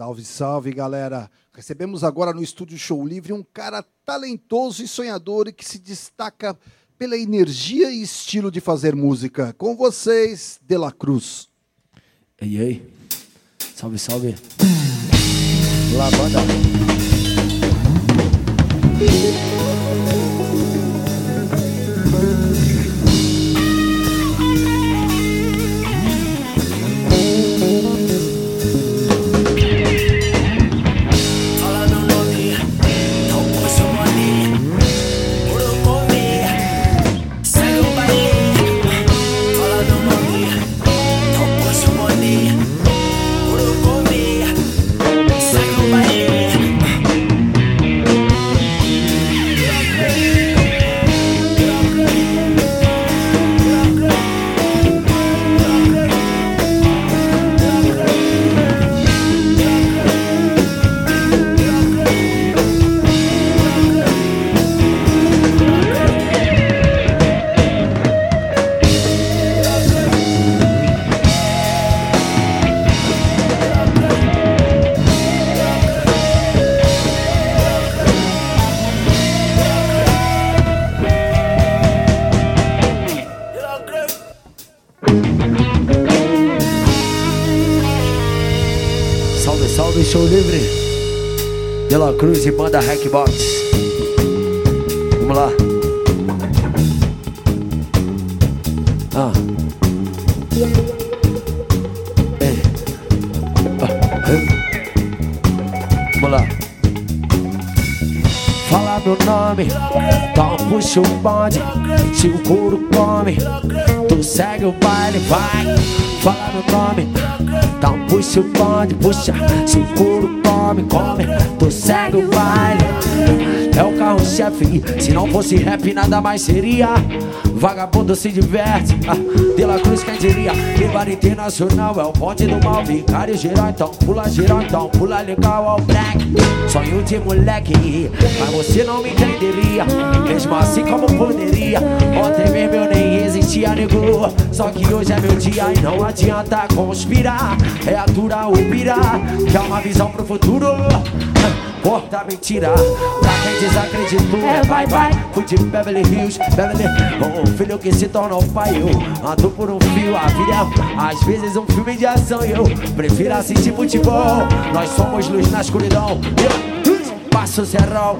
Salve, salve, galera. Recebemos agora no Estúdio Show Livre um cara talentoso e sonhador e que se destaca pela energia e estilo de fazer música. Com vocês, De La Cruz. Ei, ei. Salve, salve. Lá, Salve, salve, show livre. De La Cruz e banda Hackbox. Vamos lá. Ah. Fala meu nome, então puxa o bonde. Se o couro come, tu segue o baile, vai. Fala meu nome, então puxa o bonde, puxa. Se o couro come, come, tu segue o baile. É o carro-chefe, se não fosse rap nada mais seria. Vagabundo se diverte, ah, De La Cruz quem diria Levar internacional é o ponte do mal Vicário geral, então pula geral, então pula legal ao black Sonho de moleque, mas você não me entenderia. Mesmo assim como poderia? Ontem mesmo eu nem existia, nego. Só que hoje é meu dia e não adianta conspirar. É aturar ou pirar Que é uma visão pro futuro Corta mentira Pra quem desacreditou. É vai, vai Fui de Beverly Hills, Beverly Um filho que se torna o pai Eu ando por um fio, a vida é Às vezes um filme de ação. E eu prefiro assistir futebol. Nós somos luz na escuridão. Eu passo o cerrol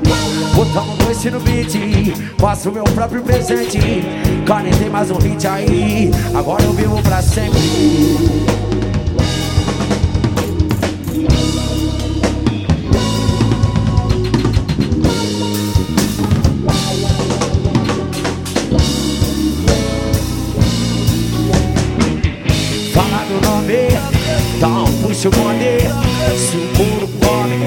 Botamos dois no beat Faço meu próprio presente. Canetei mais um hit aí. Agora eu vivo pra sempre então puxa o bonde Se o couro come,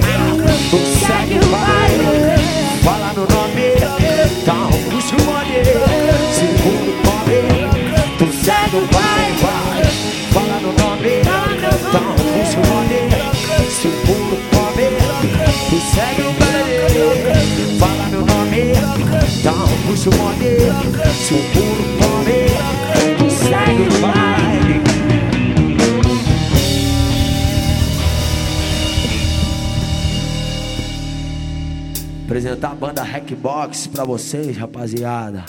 apresentar a banda Hackbox pra vocês, rapaziada.